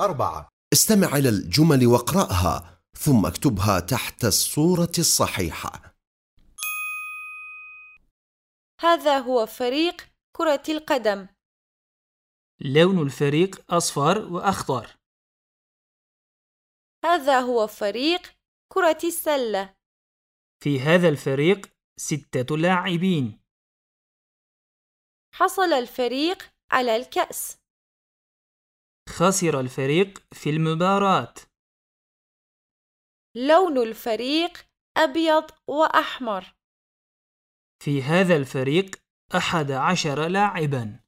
أربعة. استمع إلى الجمل واقرأها ثم اكتبها تحت الصورة الصحيحة. هذا هو فريق كرة القدم. لون الفريق أصفر وأخضر. هذا هو فريق كرة السلة. في هذا الفريق ستة لاعبين. حصل الفريق على الكأس. خسر الفريق في المباراة. لون الفريق أبيض وأحمر. في هذا الفريق أحد عشر لاعبا.